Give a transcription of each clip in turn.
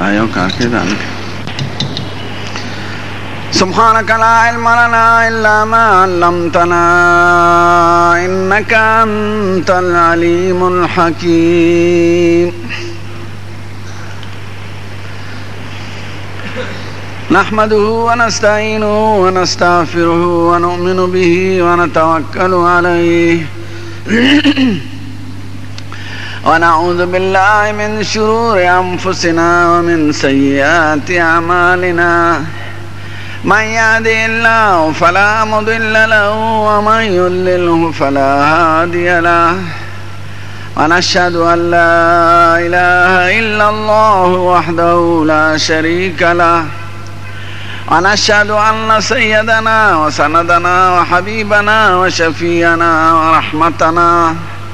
أيوكا كده سبحانك لا علم لنا إلا ما علمتنا إنك أنت العليم الحكيم نحمده ونستعينه ونستغفره ونؤمن به ونتوكل عليه ونعوذ بالله من شرور أنفسنا ومن سيئات أعمالنا من يهدي الله فلا مضل له ومن يضلله فلا هادي له ونشهد أن لا إله إلا الله وحده لا شريك له ونشهد أن سيدنا وسندنا وحبيبنا وشفينا ورحمتنا ورحمتنا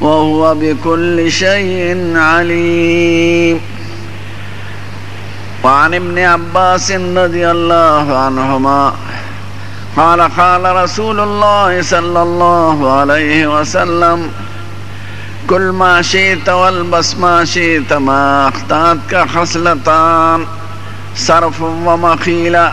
وهو بكل شيء عليم وعن ابن عباس رضي الله الله عنهما قال قال رسول صلى الله عليه وسلم كل ما شئت والبس ما شئت ما اختاتك خصلتان صرف مخیلا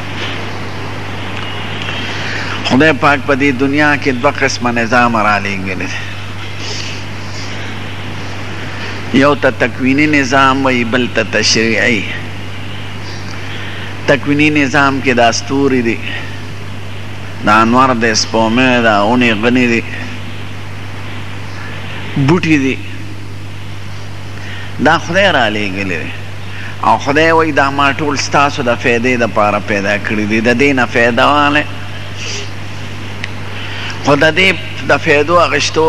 خدای پاک په دې دنیا کې دوه قسمه نظام را لېږلی دی یو ته تکوینی نظام وایي بل ته تشریعي تکوینی نظام کې دا ستوري دي د انور د سپومې د اونې غني دي بوټي دي دا خدای را لېږلی دی او خدای وایي دا ما ټول ستاسو د فایدې لپاره پیدا کړي دي د دې نه فایده واله خو د دې د فایدو اغشتو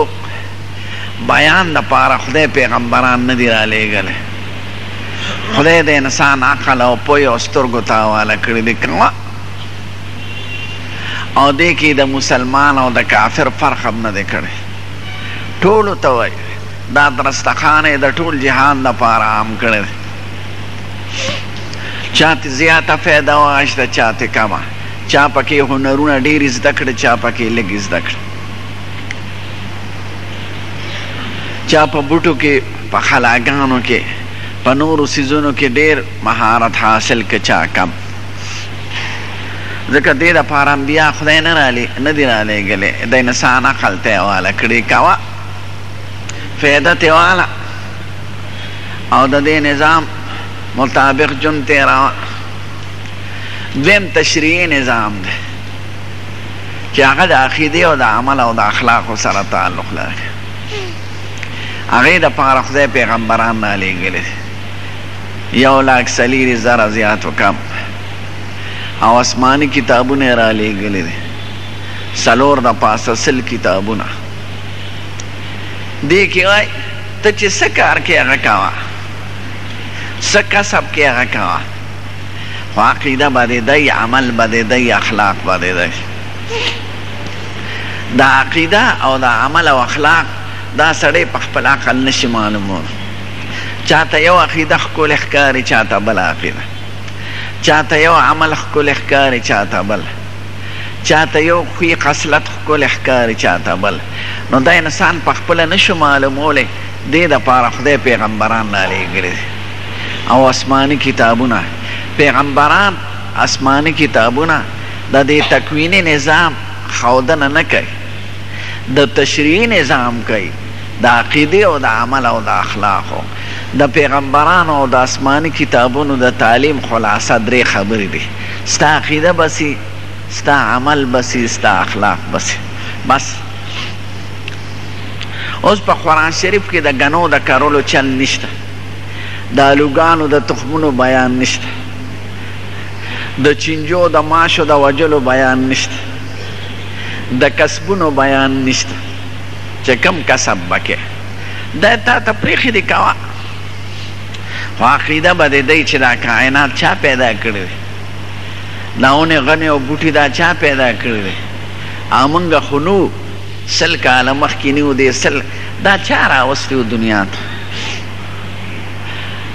بیان د پاره خدای پیغمبران نه دی را لېږل خدای د انسان عقل او پوی او سترګو ته حواله کړی دی کما او دې کې د مسلمان او د کافر فرق هم نه دی کړی ټولو ته وایي دا درستخان یې د ټول جهان لپاره عام کړی دی چا ترې زیاته فایده واخیسته چا ترې کمه چا پکې هنرونه ډېر زده کړي چا پکې لږ زده کړي چا په بوټو کې په خلاګانو کې په نورو سیزونو کې ډېر مهارت حاصل که چا کم ځکه دې دپاره انبیا خدای نه رالی نه دي رالیږلی د انسان عقل ته یې حواله کړي کوه فیده ته والا او د دې نظام مطابق جون تیراوه دویم تشریعي نظام دی چې هغه د عقیدې او د عمل او د اخلاقو سره تعلق لري هغې د پاره خدای پیغمبران را لېږلي یو لاک څلیري زره زیات و کم او آسماني کتابونه یې را لېږلي دي څلور د پاسه سل کتابونه دې کې وای ته چې څه کار کې هغه کاوه څه کسب کې هغه کاوه خو عقیده به دې دی عمل به دې دی اخلاق به دې دی د عقیده او د عمل او اخلاق دا سړی په خپل عقل نشي معلومول چاته یو عقیده ښکلې ښکاري چاته بله عقیده چاته یو عمل ښکلې ښکاري چاته بل چاته یو ښوی خصلت ښکلی ښکاری چاته بل نو دا انسان په خپله نشو معلومولی دی دپاره خدای پیغمبران رالیږلی دی او اسمانی کتابونه پیغمبران اسمانی کتابونه ددی تکوینی نظام ښودنه نه کوی د تشریعی نظام کوی د عقیدی او د عمل او د اخلاقو د پیغمبرانو او د اسمانی کتابونو د تعلیم خلاصه دری خبری دی. ستا عقیده به سي ستا عمل به سي ستا اخلاق به سي بس اوس په قران شریف کې د غنو د کرلو چل نشته د الوګانو د تخمونو بیان نشته د چینجو د ماشو د وجلو بیان نشته د کسبونو بیان نشته چې کم کسب بکې دا تا ته پریخي دی کوا خو عقیده به دې دی چې دا کائنات چا پیدا کړی دی دا ونې غنې او بوټي دا چا پیدا کړی دی او موږ خو نو سل کاله مخکې نیو دی سل دا چا راوستی و دنیا ته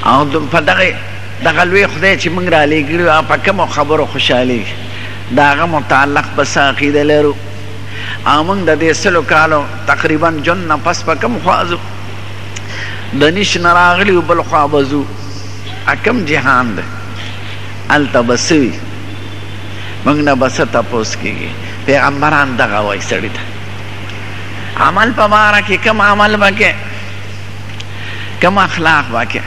او په دغه دغه لوی خدای چې موږ را لېږلي هغه په کومو خبرو خوشحالېږي د هغه متعلق په څه عقیده لرو او موږ د دې سلو کالو تقریبا ژوند نه پس په کوم خوا ځو د نيش نه راغلي یو بل خوا به ځو کوم جهان دی هلته به څه وي موږ نه به څه تپوس کېږي پیغمبران دغه وایي سړي ته عمل په باره کې کوم عمل به کې کوم اخلاق به کې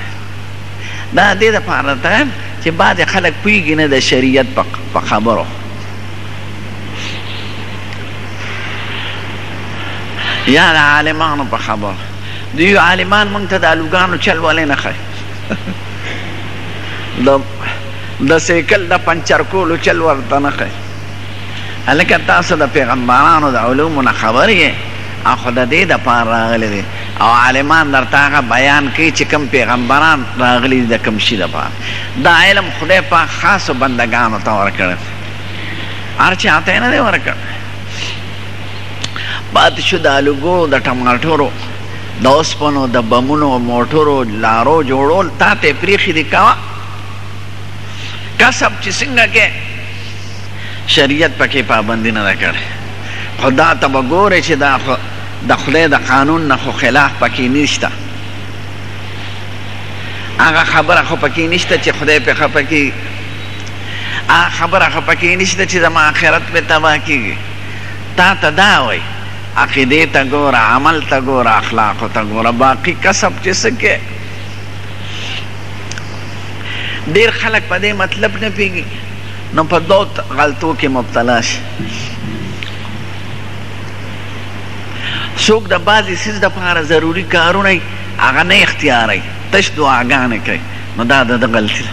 دا دې دپاره ده چې بعضې خلک پوهېږي نه د شریعت په خبرو یا د عالمانو په خبر دی عالمان مونږ ته د الوګانو چل ولې نه خای د د سیکل د پنچر کولو چل ورته نه خای هلکه تاسو د پیغمبرانو د علومو نه خبر یې او خو د دې د پار راغلی دی او عالمان درته هغه بیان کوي چې کوم پیغمبران راغلي دي د کوم شي دپاره دا علم خدای پاک خاصو بندګانو ته ورکړی هر چا ته نه دی ورکړ پاتې شو د الوګو د ټماټرو د اوسپنو د بمونو موټرو لارو جوړول تا ته پریښي دي کوه کسب چې څنګه کې شریعت پکې پابندي نه ده کړې خو دا ته به ګورې چې دا خو د خدای د قانون نه خو خلاف پکې نشته هغه خبره خو پکې نشته چې خدای په خپه کې هغه خبره خو پکې نشته چې زما آخرت به تباه کېږي تا ته دا وایي عقیدې ته ګوره عمل ته ګوره اخلاقو ته ګوره باقي کسب چې څه کې ډېر خلک په دې مطلب نه پوهېږي نو په دو غلطو کې مبتلا شي څوک د بعضې څیز دپاره ضروري کارونه هغه نه اختیاروي تش دعاګانې کوي نو دا د ده غلطي ده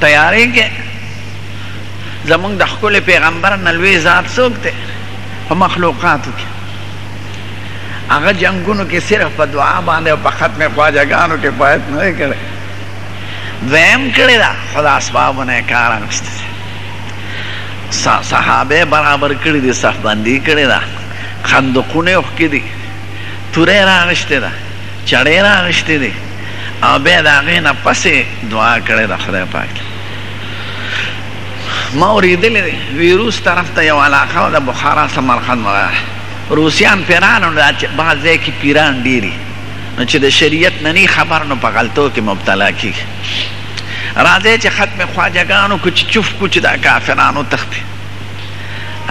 تیارېږي زموږ د ښکلي پیغمبر نه لوی ذات څوک دی په مخلوقاتو کې هغه جنګونو کې صرف په دعا باندې او په ختم خواجه ګانو کفایت نه دی کړی دویم کړی ده خو د اسبابو نه یې کار اخیستی دی صحابه برابر کړي دي صفبندي کړې ده خندقونه یې اوښکې دي توره یې راغشتې ده چړې راغشتې دي او بیا د هغې نه پس یې دعا کړې ده خدای پاک ته ما اورېدلې دی وی روس طرف ته یو علاقه وه د بخارا سمرقند وغیره روسیان پرې رانه دا چې بعض ځای کې پیران ډېري نو چې د شریعت نه نی خبر نو په غلطو کې مبتلا کېږي راځئ چې ختم خواجه ګان وکړو چې چوف کړو چې دا کافران وتښتي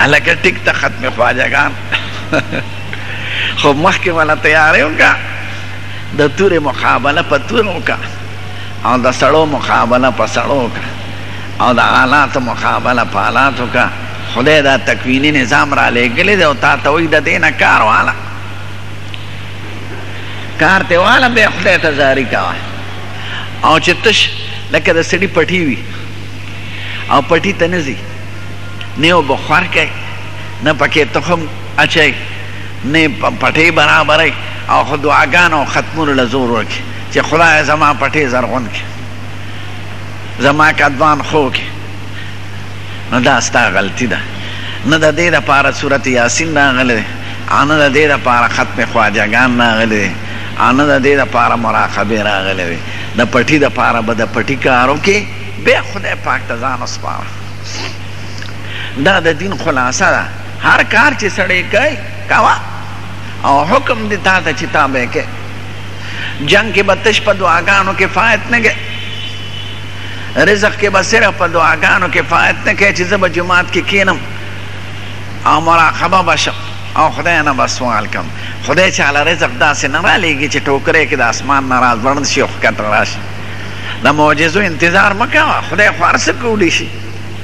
هلکه ټیک ده ختم خواجه ګان خو مخکې ولا تیارې وکړه د تورې مقابله په تور وکړه او د سړو مقابله په سړو وکړه او د آلاتو مقابله په آلات وکړه خدای دا تکوینی نظام را لېږلی دی او تا ته وایي د دې نه کار واله کار ته واله بیا خدای ته زاري کوه او چې تش لکه د سړي پټي وي او پټي ته نه ځي نه یو بخور کوي نه پکې تخم اچوي، نه یې پټۍ برابروي او خو دعاګانو او ختمونو له زور ورکوي چې خدایه زما پټی زرغون کړه، زما کدوان ښو کړه، نو دا ستا غلطي ده، نه د دې لپاره سورت یاسین راغلی دی او نه د دې لپاره ختم خواجه ګان راغلی دی او نه د دې لپاره مراقبه راغلې وي، د پټي لپاره به د پټي کار وکړې، بیا خدای پاک ته ځان وسپاره، دا د دین خلاصه ده. هر کار چې سړی کوي کوه او حکم دې تا ته چې تا به یې کوې. جنګ کې به تش په دعاګانو کفایت نه کوې. رزق کې به صرف په دعاګانو کفایت نه کوې چې زه به جومات کې کېنم او مراقبه به شم او خدای نه به سوال کوم. خدای چا له رزق داسې نه رالېږي چې ټوکرۍ کې د اسمان نه راځوړند شي او ښکته راشي. د معجزو انتظار مه کوه، خدای خو هر څه کولی شي.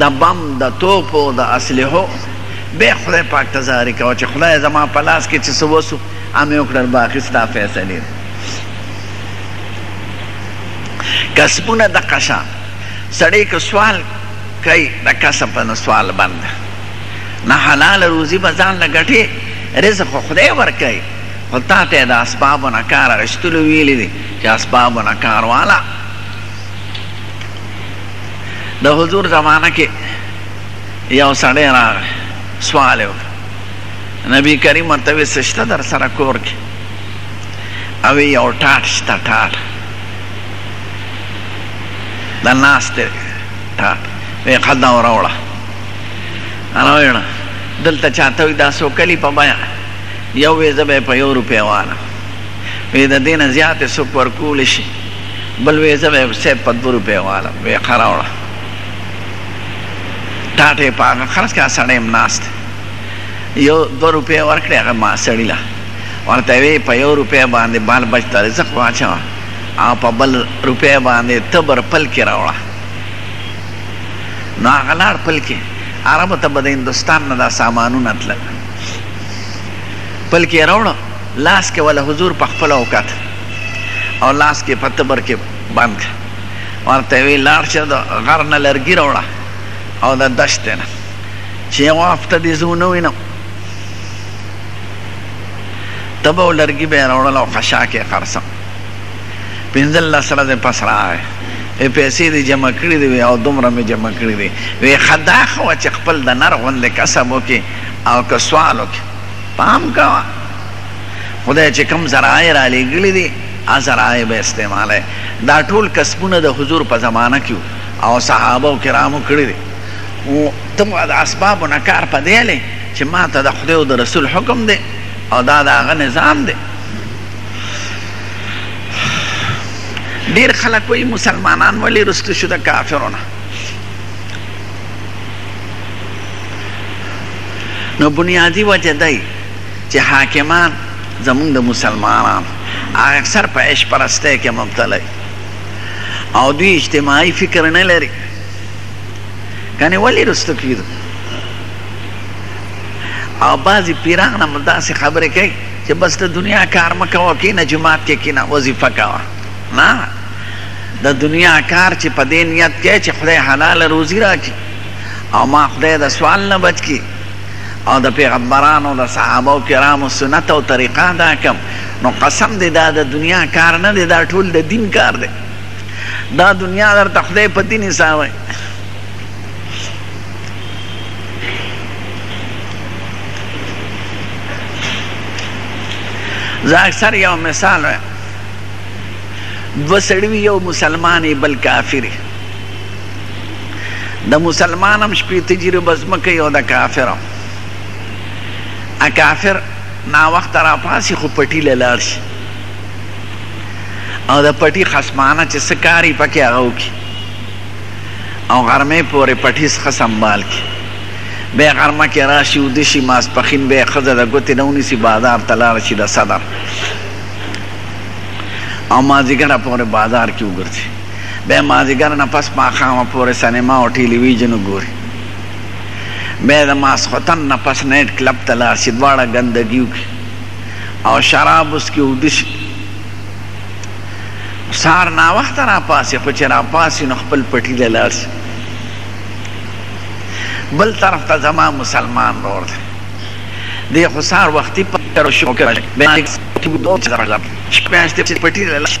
د بم د توپو د اسلحو به خدای پاک ته زاري کوه چې خدایه زما په لاس کې چې څه وسو امې وکړل باقي ستا فیصلې دي کسبونه دقه شان سړی که سوال کوي د کسب نه سوال بند نه حلال روزي به ځان له ګټې رزق خو خدای ورکوي خو تا ته د اسبابو نه کار اخیستلو ویلي دي چې اسبابو نه کار واله د حضور زمانه کې یو سړی راغی سوال یې وکړ نبي کریم ورته وویل څه شته در سره کور کې او یو ټاټ شته ټاټ د ناستې ټاټ ویې ښه دا وراوړه راویړه دلته چاته وي دا څو کلي په بیه یو وې زه به یې په یو روپۍ والم وې د دې نه زیاتې څوک ورکولی شي بل وې زه به صاحب په دوه روپۍ غواړم وې ښه راوړه ټاټ یې په هغه خرڅ کړه سړی هم ناست یو دوه روپۍ ورکړې هغه ما سړي له ورته وې په یو روپۍ باندې بال بچ ته رزق واچوه او په بل روپۍ باندې تبر پلکې راوړه نو هغه لاړ پلکې عربو ته به د هندوستان نه دا سامانونه تلل پلکې یې راوړه لاس کې وله حضور په خپله وکت او لاس کې په تبر کې بند ورته وی لاړ شه د غر نه لرګي راوړه او د دشتې نه چې یوه هفته دې زه ونه وینم تبه او لرګي به یې راوړل او خشاک یې خرڅم پنځلس ورځې پس راغی وی پیسې دې جمع کړې دي وی او دومره مې جمع کړې دي وی ښه دا ښه وه چې خپل د نر غوندې کسب وکړي او که سوال وکړي پام کوه خدای چې کوم ذرائع را لېږلي دي هغه ذرائع به استعمالوي دا ټول کسبونه د حضور په زمانه کې او صحابه او کرامو کړي دي او ته د اسبابو نه کار په دې لې چې ما ته د خدای او د رسول حکم دی او دا د هغه نظام دی ډیر خلک وایي مسلمانان ولی رستو شو د کافرونه نو بنیادی وجه دی چې حاکمان زموږ د مسلمانانو اکثر په عیش پرستۍ کې مبتلا دي او دوی اجتماعي فکر نه لري کنې ولې رسته کیدو او بعضی پیران هم داسې خبرې کوي چې بس د دنیا کار مه کوه کینه جماعت کې کینه وظیفه کوه نه د دنیا کار چې په دې نیت کې چې خدای حلال روزي راکړي او ما خدای د سوال نه بچ کړي او د پیغمبرانو د صحابه کرامو سنت او طریقه ادا کړم نو قسم دی دا د دنیا کار نه دی دا ټول د دین کار دی دا دنیا درته خدای په دین حسابوي زه اکثر یو مثال وایم دوه سړي یو مسلمان بل کافر د مسلمان هم شپې تجربه ځمکه یو د کافر هم ا کافر ناوخته راپاسي خو پټي له لاړ شي او د پټي خصمانه چې څه کار یې پکې هغه وکړي او غرمې پورې پټي څخه سنبال کړي بیا غرمه کې راشي وده شي ماسپښین بیا یې ښځه د ګوتې نه ونیسي بازار ته لاړه شي د صدر او مازدیګره پورې بازار کې وګرځي بیا مازیګر نه پس ماښامه پورې سینما او ټیلی ویژن وګوري بیا د ماسخوتن نه پس نیټ کلب ته لاړ شي دواړه ګندګي وکړي او شراب وڅکي اوده شي سهار ناوخته راپاسي خو چې راپاسي نو خپل پټي له لاړ شي بل طرف ته زما مسلمان ورور دی دی خو سهار وختي پټر شو کې بیا چې پټي له لاړ شي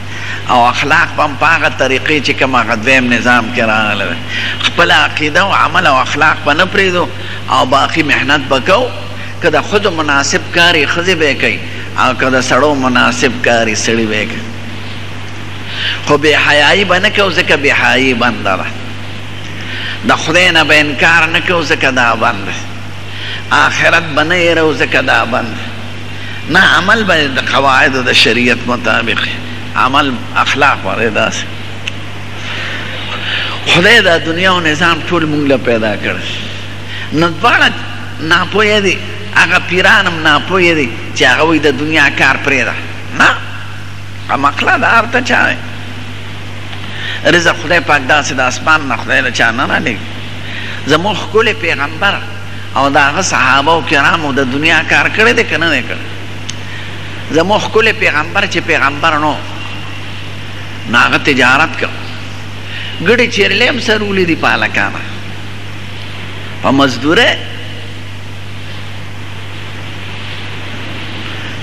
او اخلاق به هم په هغه طریقې چې کوم هغه دویم نظام کې راغلی دی خپله عقیده او عمل او اخلاق به نه پرېږدو او باقي محنت به کوو که د ښځو مناسب کار یې ښځې به یې کوي او که د سړو مناسب کار یې سړي به یې کوي خو بې حیایي به نه کوو ځکه بې حیایي بنده ده د خدای نه به انکار نه کوو ځکه دا بند دی آخرت به نه هېروو ځکه دا بند دی نه عمل به د قواعد د شریعت مطابق عمل اخلاق وره داسې خدای دا دنیا او نظام ټول مونږ له پیدا کړ نو دواړه ناپوهه دي هغه پیران هم ناپوهه دي چې هغه وایي د دنیا کار پرېږده نه همعقله ده هر ته چا رزق خدای پاک داسې د اسمان نه خدای له چا نه رالېږي زموږ ښکلی پیغمبر او د هغه صحابه او کرامو د دنیا کار کړی دی که نه دی کړی زموږ ښکلی پیغمبر چې پیغمبر نو نو هغه تجارت کو ګړي چیرلې هم سرولې دي په هلکانه په مزدوره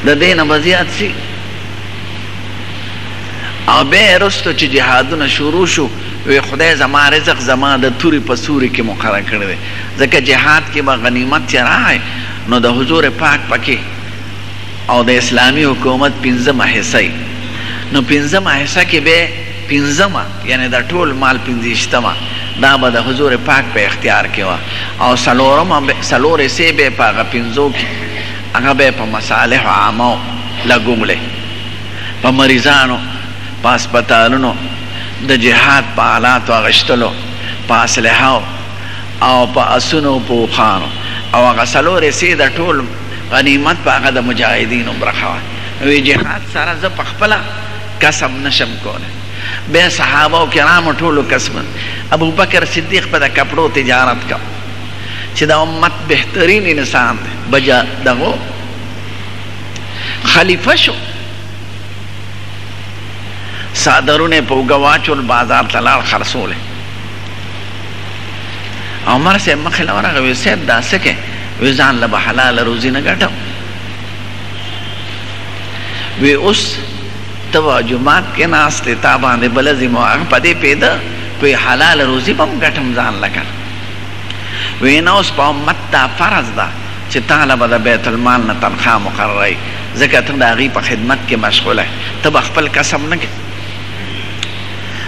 د دې نه بزیات سي او به رستو چې جهادونه شروع شو وی خدای زما رزق زما د توري په سوري کې مقرر کړی ځکه جهاد کې به غنیمت چې راغی نو د حضور پاک پکې او د اسلامي حکومت پنځمه حصه نو پنځمه حصه کې به پنځمه یعنی د ټول مال پنځشتمه دا به د حضور پاک په اختیار کې وه او څلورمه څلور حصې به په هغه پنځو کې هغه به په مصالح عامو لګولې په مریضانو په هسپتالونو د جهاد په آلاتو اغشتلو په اسلحه او په اسونو په اوښانو او هغه څلور حصې د ټول غنیمت په هغه د مجاهدینو برخه وه نو وی جهاد سره زه په خپله کسب نه شم کولی بیا صحابه او کرامو ټولو کسب ابوبکر صدیق په د کپړو تجارت کو چې د امت بهترین انسان دی بجا دغو خلیفه شو صادرونه په وګواچول بازار ته لاړ خرڅول عمر صاحب مخې له ورغه وی صاحب دا څه کې وی ځان له حلال روزي نه ګټم وی اوس توا جمعات کې ناس ته تا باندې بل ذمہ هغه پدې پیدا کوئی حلال روزي بم ګټم ځان لکه وی نه اوس په امت دا فرض ده چې طالب د بیت المال نه تنخواه مقرره ځکه ته د هغې په خدمت کې مشغوله ته به خپل کسب نه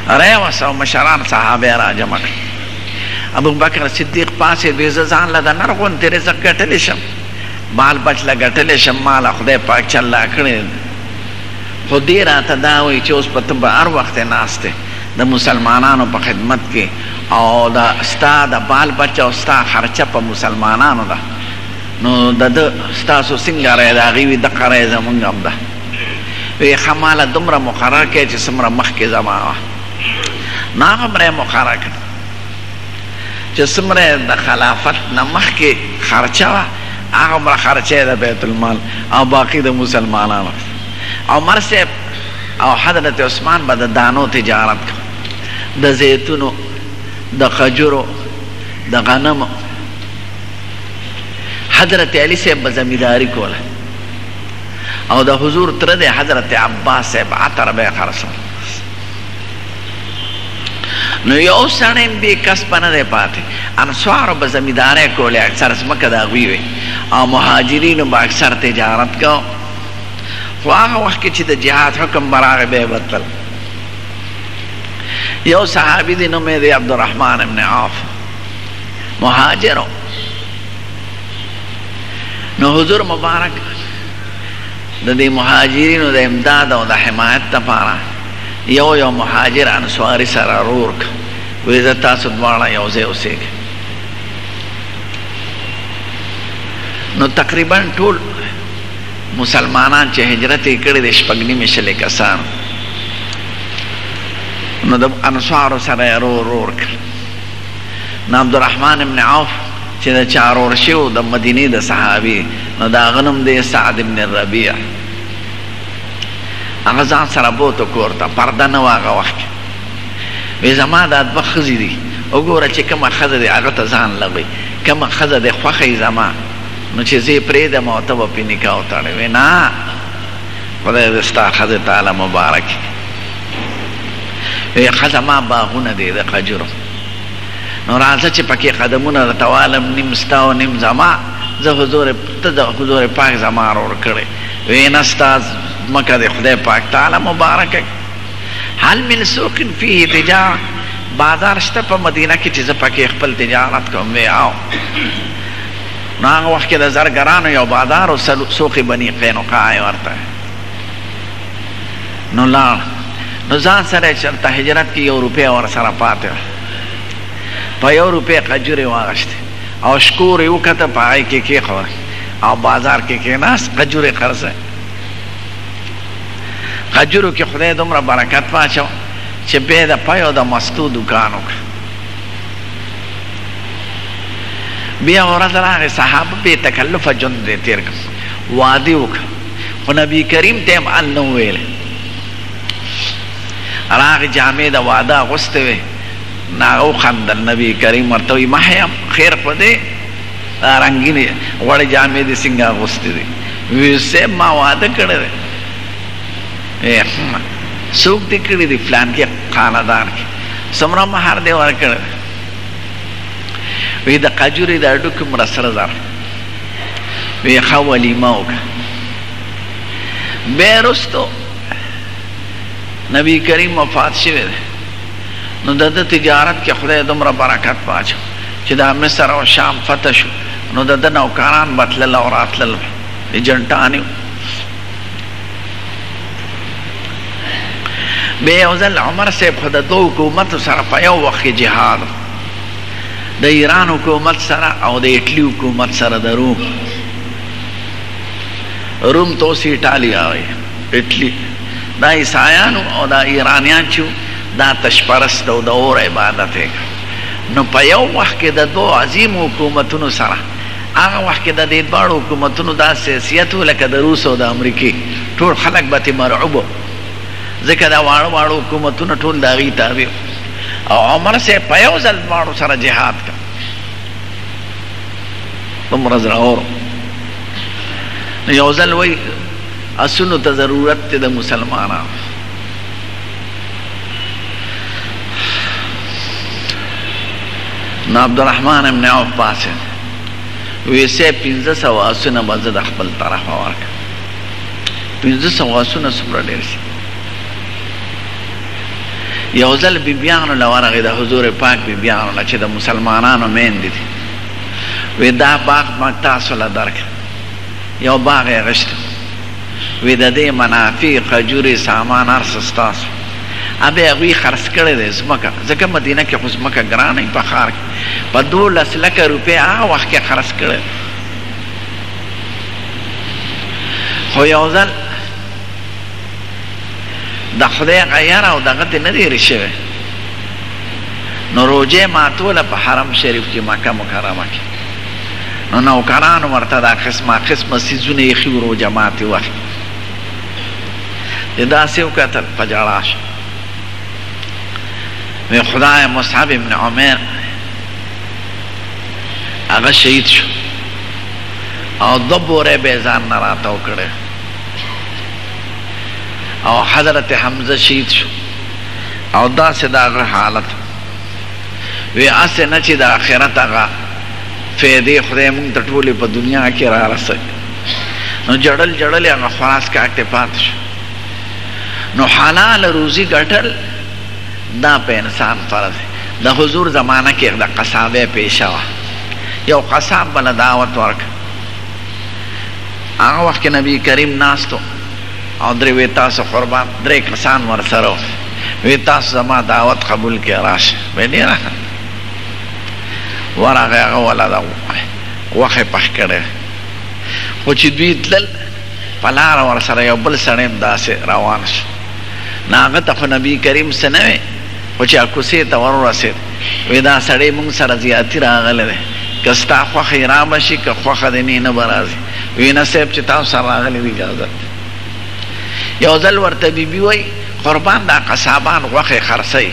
راوست او مشران صحابه را جمع کړ ابو بکر صدیق پاسې دوی زه ځان له د نر غوندې رزق ګټلی شم بال بچ له ګټلی شم ما له خدای پاک چې الله کړی خو دې راته دا وایي چې اوس په ته به هر وخت ناست د مسلمانانو په خدمت کې او د ستا د بال بچ او ستا خرچه په مسلمانانو ده نو د ده ستاسو څنګه رای د هغوی وي دقه رای زمونږ هم ده وی ښه ماله دومره مقرر کړه چی څومره مخکی زما وه نو هغومره یې مقرر کړه چی څومره یې د خلافت نه مخکی خرچه وه هغومره خرچه یې د بیت المال او باقی د مسلمانانو عمر صاحب او حضرت عثمان به د دانو تجارت کو د زیتونو د خجورو د غنمو حضرت علی صاحب به زمینداری کوله او د حضور تره دی حضرت عباس صاحب عطر به خرڅول نو یو سړی هم بې کسبه نه دی پاتې انصارو به زمیندارۍ کولې اکثر ځمکه د هغوی وې او مهاجرینو به اکثر تجارت کو خو هغه وخت کې چې د جهاد حکم به راغی بیا به تلل یو صحابي دی نوم یې دی عبدالرحمن ابن عوف مهاجر نو حضور مبارک د دې مهاجرینو د امداد او د حمایت لپاره یو یو مهاجر انصاری سره رور ک وې زه تاسو دواړه یو ځای اوسېږ نو تقریبا ټول مسلمانان چې هجرت یې کړی د شپږ نیمې شلې کسان نو د انصارو سره یې رور رور کړ نو عبدالرحمن ابن عوف چې د چا ورور شوی و، د مدینې د صحابي، نو د هغه نوم دی سعد ابن الربیع. هغه ځان سره بوته کور ته، پرده نه وه هغه وخت کې. وایي زما دا دوه ښځې دي، وګوره چې کومه ښځه دې هغه ته ځان لږوي، کومه ښځه دې خوښه وي زما، نو چې زه یې پرېږدم او ته به پرې نکاح وتړې. وایي نه! خدای دې ستا ښځې ته له مبارکې وي ښځه ما باغونه دي د خجورو نو راځه چې پکې قدمونه درته والم نیم ستا او نیم زما زه حضور ته د حضور پاک زما ورور کړی وی نه ستا ځمکه د خدای پاک تعالی مبارکه هل من سوق فيه تجاره بازار شته په مدینه کې چې زه پکې خپل تجارت کوم وی او نو هغه وخت کې د زرګرانو یو بادار و سوق بني قینقاع یې ورته نو لاړ نو ځان سره یې چېرته هجرت کې یو روپۍ ورسره پاتې وه په یو روپۍ قجورې واغشتې او شکور یې وکته په هغې کې کېښوده او بازار کې کېناست قجورې قرضه قجورو کې خدای دومره برکت واچو چې بیا د پیو د مستو دکان وکړ بیا ورځ راغې صحابه بې تکلفه ژوند دی تېر کړ واده وکړ خو نبي کریم ته هم ان نه ویل راغې جامې د واده اغوستې وې ناغه وخندل نبي کریم ورته وایي محیم خیر خو دی دا رنګینې غوړې جامې دې څنګه اغوستې دي وی صاحب ما واده کړی دی څوک دې کړي دي فلان کې خاندان کې څومره مهر دې ورکړی دی وی د قاجورې د اډو کوم رسره زر وی ښه ولیمه وکړه بیا وروسته نبی کریم وفات شوی دی نو د ده تجارت کې خدای دومره برکت واچو چې دا مصر او شام فتح شو نو د ده نوکران به تلل او راتلل ایجنټان بیا یو ځل عمر صاحب خو د دوو حکومتو سره په یو وخت کې جهاد د ایران حکومت سره او د ایټلي حکومت سره د روم روم ته اوس ایټالیا وایي ایټلي دا عیسایانو او دا ایرانیان چې دا تشپرست او د اور عبادت یې نو په یو وخت کې د دوو عظیمو حکومتونو سره هغه وخت کې د دې دواړو حکومتونو داسې حیثیت و لکه د روس او د امریکې، ټول خلک به ترې مرعوب وو، ځکه دا واړه واړه حکومتونه ټول د هغوی تابع وو او عمر صاحب په یو ځل دواړو سره جهاد کاوه. دومره زړور و، نو یو ځل وایي، اسونو ته ضرورت دی د مسلمانانو. نو عبدالرحمن بن عوف پاڅېد. وی سه پنځه سو آسونه به زه د خپل طرف ورکړم پنځه سو آسونه څومره ډېر شي یو ځل بیبیانو له ورغې د حضور پاک بیبیانو له چې د مسلمانانو میندې دي وی دا باغ ما تاسو له درک یو باغ یې غشته وی د دې منافع خجورې سامان هر څه ستاسو ابه هغوی خرڅ کړی دی ځمکه ځکه مدینه کې خو ځمکه ګرانه په ښار کې په دولس لکه روپۍ هغه وخت کې خرڅ کړی خو یو ځل د خدای هغه یاره او دغه ترې نه دی هېر شوی نو روژه ماتوله په حرم شریف کې مکه مکرمه کې نو نوکران ورته دا قسمه قسمه څیزونه ایښي وو روژه ماتې وخت د داسې وکتل په ژړا شو وی خدای مصعب ابن عمر هغه شهید شو او دو بوره به ځان نه راتاو کړی او حضرت حمزه شهید شو او داسې د هغه حالت وی هسې نه چې د آخرت هغه فیدې خدای مونږ ته ټولې په دنیا کې را رسوي نو جړل جړل هغه خلاص کاک ته پاتې شو نو حلال روزي ګټل دا په انسان فرض دی د حضور زمانه کې د قصابه پیشه وه یو قصاب بل دعوت ورک هغه وخت کې نبی کریم ناستو او درې وې تاسو قربان درې کسان ورسره وې تاسو زما دعوت قبول کې راشه به نه راخه ورغه هغه ولا دا وخه پخ کړي خو چې دوی تل په لاره ورسره یو بل سړی هم داسې روان شو، نو هغه ته خو نبي کریم څه نه وې، خو چې کوڅې ته ور ورسېد، وې دا سړی مونږ سره زیاتي راغلی دی، که ستا خوښه یې را به شي، که خوښه دې نې نه به راځي، وې نه صیب چې تاسو سره راغلی وې اجازت دی. یو ځل ورته بي بي وایي، قربان دا قصابان غوښې خرڅوي،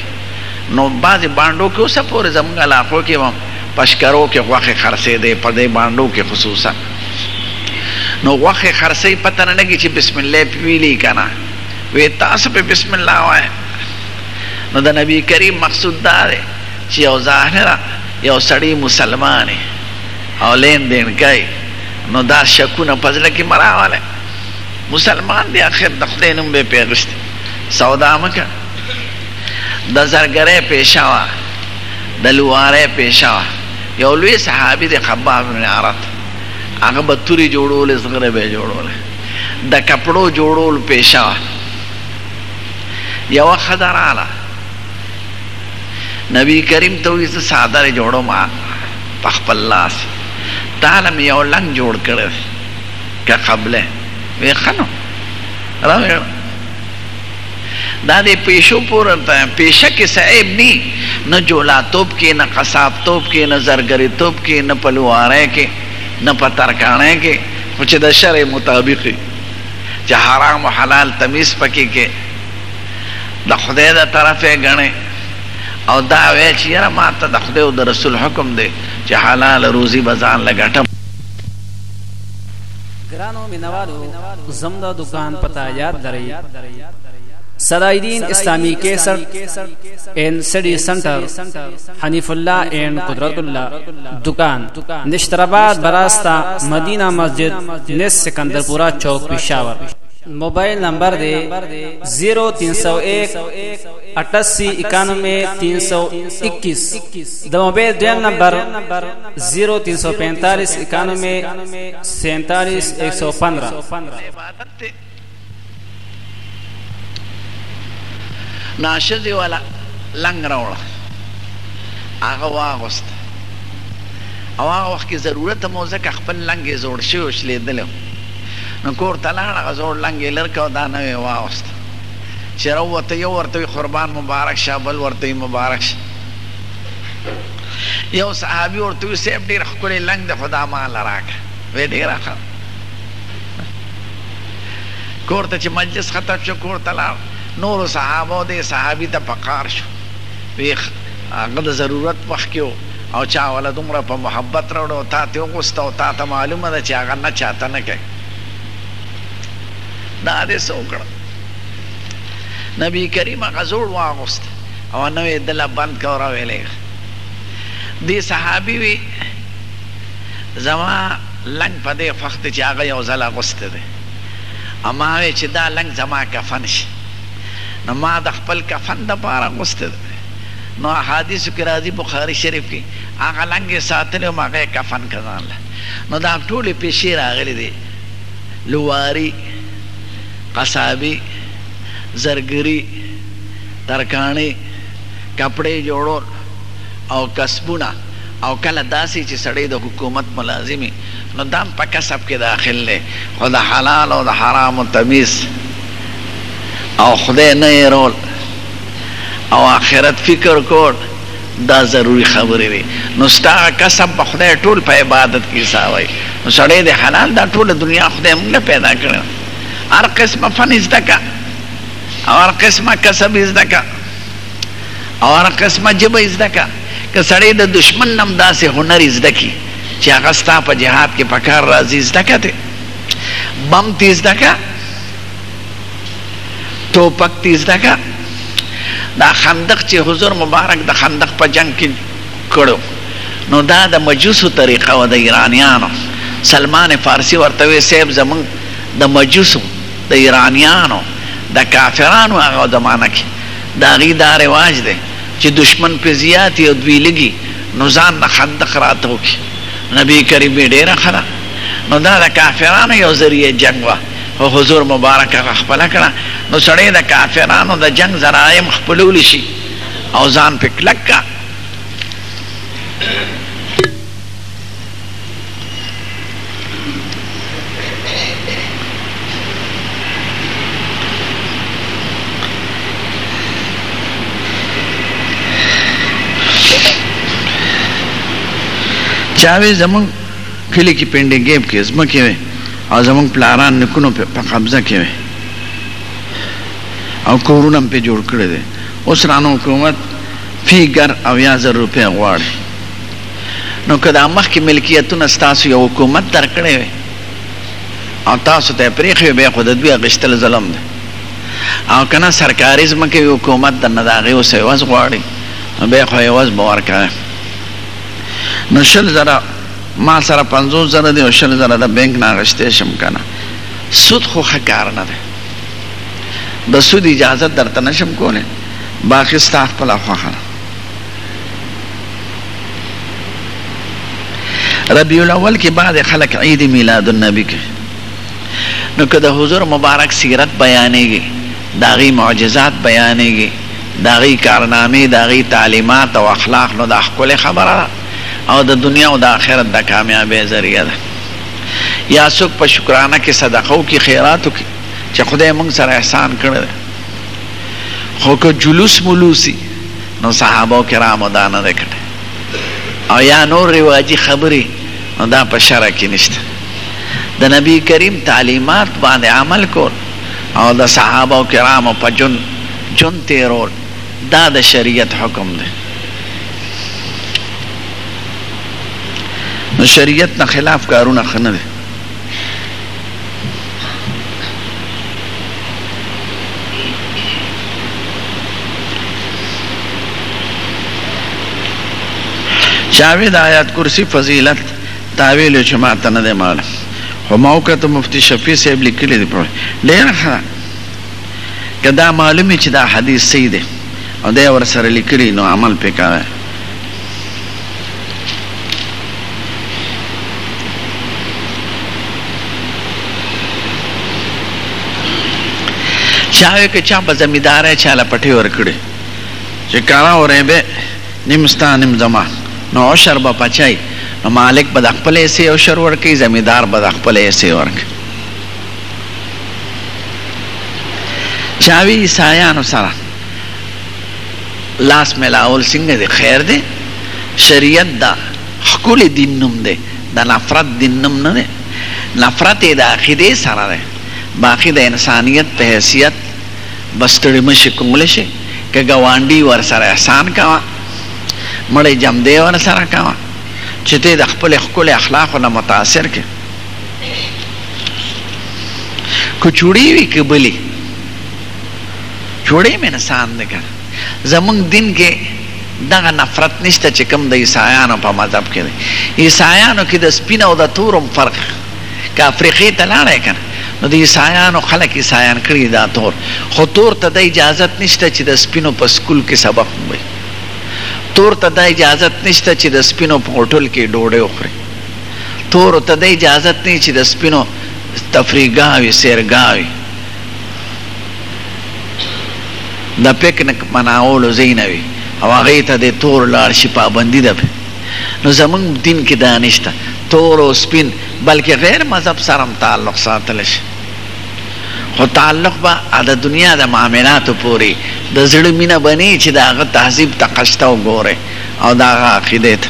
نو بعضې بانډو کې اوسه پورې زمونږ علاقو کې به هم په شکرو کې غوښې خرڅېدې، په دې بانډو کې خصوصاً. نو غوښې خرڅوي پته نه لګي چې بسم الله پې ویلي که نه وی تاسو پې بسم الله وایه نو د نبی کریم مقصود دا دی چې یو ظاهره یو سړی مسلمان او لین دین کوي نو دا شکونه په زړه کې مه راوله مسلمان دی اخر د خدای نوم به پې اخیستی سودا مه کوه د زرګرۍ پیشه وه د لوارۍ پیشه وه یو لوی صحابي دی خباب بن عرت هغه به تورې جوړولې زغره به یې جوړوله د کپړو جوړول پیشه وه یوه ښځه راغله نبي کریم ته وایي زه څادر جوړوم په خپل لاس تاله مې یو لنګ جوړ کړی که قبله وی ښه نو راوړه دا دی پیشو پورته پیشه کې څه عیب نی نه جولاتوب کې نه قصاب توب کې نه زرګری توب کې نه په لوارۍ کې نه په ترکاڼۍ کې خو چې د شرع مطابق وي چې حرام او حلال تمیز پکې کې د خدای د طرفه غنې او دا وی چې یاره ما ته د خدای او د رسول حکم دی چې حلال روزي بزان لګټم ګرانو مینوالو زموږ د دکان پته یاد لرئ سرایدین اسلامی کیسر اینڈ سټډي سنټر حنیف الله اینڈ قدرت الله دکان نشترآباد براستا مدینه مسجد نس سکندرپورا چوک پشاور موبایل نمبر دی 0301 8891 321 د موبایل دویم نمبر زیرو تین سو پینتالیس اکانوے سینتالیس ایک سو پندرہ ناشزی والا لنګ راوړه هغه واغوست او هغه وخت کې ضرورت مو ځکه خپل لنګ یې زوړ شوی او شلېدلی نو کور ته لاړ هغه زوړ لنګ یې لر کړ او دا نوی یې واغوست چې راووته یو ورته وي قربان مبارک شه بل ورته وي مبارک شه یو صحابي ورته وي صاحب ډیر ښکلی لنګ دی خو دا ما له راکړه وی ډیره ښه کور ته چې مجلس ختم شو کور ته لاړ نورو صحابو دې صحابي ته په قار شو وی هغه د ضرورت وخت کې او چا وله دومره په محبت راوړه او تا ترې وغوسته او تا ته معلومه ده چې هغه نه چاته نه کوي دا دې څه وکړه نبي کریم هغه زوړ واغوست او نوې دله بند کا را ویلې ګه دی صحابي وي زما لنګ په دې خوښ دی چې هغه یو ځل اغوستی دی او ما وې چې دا لنګ زما کفن شي نو ما د خپل کفن د پاره اغوستی دی نو احادیثو کې راځي بخاري شریف کې هغه لنګ یې ساتلی وم هغه یې کفن که ځان له نو دا ټولې پیسې راغلې دي لواري قصابي زرګري ترکاڼي، کپړې جوړول او کسبونه او کله داسي چي سړی د حکومت ملازم وي نو دا هم په کسب کي داخل دی خو د حلال او د حرامو تمیز او خدای نه هیرول او اخرت فکر کول دا ضروري خبري دي نو ستا هغه کسب به خدای ټول په عبادت کي حسابوي نو سړی دي حلال دا ټوله دنیا خدای موږ له پیدا کړي هر قسمه فن زده که. او هر قسمه کسب یې زده کړه او هر قسمه ژبه یې زده کړه که سړی د دشمن نه هم داسې هنر زده کړي چې هغه ستا په جهاد کې په کار راځي زده کړه ترې بم ترې زده کړه ټوپک ترې زده کړه دا خندق چې حضور مبارک د خندق په جنګ کې کړو نو دا د مجوسو طریقه و د ایرانیانو سلمان فارسی ورته وی صاحب زمونږ د مجوسو د ایرانیانو د کافرانو هغه زمانه کښې د هغوی دا رواج دی چې دشمن پرې زیات وي او دوی لږي نو ځان نه خندق راتاو کړي نبي کریم یې ډیره ښه ده نو دا د کافرانو یو ذریعه جنګ وه خو حضور مبارک هغه خپله کړه نو سړی د کافرانو د جنګ ذرایع هم خپلولی شي او ځان پرې کلک کا. چاوي زمون کلی کې پنډې ګیب کې زما کې وي او زمون پلاران نکونو په قبضه کې وي او کورونه په جوړ کړی دي اوس رانو حکومت فی ګر او یا زر روپیا غواړي نو که دا مخکې ملکیتونه ستاسو یو حکومت درکړی وی او تاسو ته یې پرېښی وی بیا خو د دوی اخیستل ظلم دی او که نه سرکاري ځمکه وي حکومت درنه د هغې اوس عوض غواړي نو بیا خو عوض به ورکوی نو شل زره ما سره پنځوس زره دی او شل زره د بانک نه اخیستی شم که نه سود خو ښه کار نه دی د سود اجازت درته نه شم کولی باقي ستا خپله خوښه ده ربیع الاول کې بعض خلک عید میلاد النبی کوي نو که د حضور مبارک سیرت بیانېږي د هغې معجزات بیانېږي د هغې کارنامې د هغې تعلیمات او اخلاق نو دا ښکلې خبره ده او د دنیا او د آخرت د کامیابۍ ذریعه ده یا څوک په شکرانه کې صدقه وکړي خیرات وکړي چې خدای موږ سره احسان کړی دی خو که جلوس ملوس وي نو صحابه کرامو دا نه دی کړی او یا نور رواجي خبرې نو دا په شرع کې نشته د نبی کریم تعلیمات باندې عمل کول او د صحابه او کرامو په جون جون تیرول دا د شریعت حکم دی نو شریعت نه خلاف کارونه خنه دي چاوی د آیات کرسی فضیلت تاویل چې ما ته نه دی معلوم خو موقع ته مفتی شفیع صاحب لیکلی دی په ډیر ښه کدا معلومی چې دا حدیث صحیح دی او دا ور سره لیکلی نو عمل پکاره چاوې که چا په زمیدارې چاله پټې ورکړي چې کارا ورې به نیم ستا نیم زما نو عشر به پچای نو مالک به د خپل حصې عشر ورکړي زمیدار به د خپل حصې ورکړي چاوي عیسایانو سره لاس ملاول څنګه دی خیر دی شریعت دا خکل دین نوم دی دا نفرت دین نوم نه دی نفرت د عقیده سره دی باقی د انسانیت په حیثیت بستړی مشي کول شي که ګوانډي ور سره احسان کوا مړې جمع دی ور سره کوا چې ته د خپل خپل اخلاق نه متاثر کې کچوړي وی کبلی چوړې مې انسان دی کنه زمونږ دین کې دغه نفرت نشته چې کوم د عیسایانو په مذهب کې دی عیسایانو کې د سپین او د تور هم فرق که افریقې ته لاړی کنه نو د عیسایانو خلک عیسایان کړي دا تور خو تور ته د اجازه نشته چې د سپینو په سکول کې سبق ووایي تور ته د اجازه نشته چې د سپینو په هوټل کې ډوډۍ وخوري تور ته د اجازه نه چې د سپینو تفریحګاوي سیرګاوي د پکنک مناولو ځای نه وي او هغې ته دې تور لاړ شي پابندي ده پرې نو زمونږ دین کې دا نشته تور او سپین بلکې غیر مذهب سره هم تعلق ساتل شي خو تعلق به د دنیا د معاملاتو پورې د زړه مینه به نه چې د هغه تهذیب ته قشته وګورې او د هغه عقیدې ته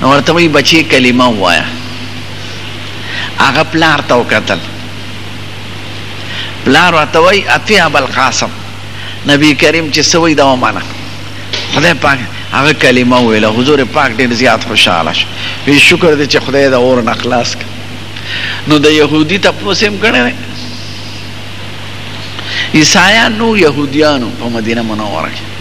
نو ورته وی بچی کلمه وایا هغه پلار ته وکتل پلار ورته وی اتی ابو القاسم نبی کریم چې سوی دا ومانه خدای پاک هغه کلمه ویله حضور پاک ډیر زیات خوشاله شو وی شکر دې چې خدای دا اور نه خلاص کړ نو د يهودي تاسو هم کړی عیسایانو يهوديانو په مدینه منوره کې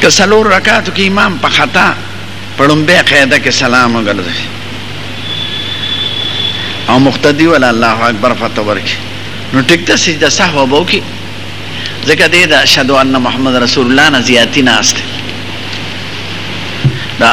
که سلور رکعاتو کې امام په خطا پړم به قاعده کې سلام وګرځي او مقتدی ول الله اکبر فتور کې نو ټیک ته سجده سهو وبو کې ځکه دې دا اشهد ان محمد رسول الله نه زیاتی نه است دا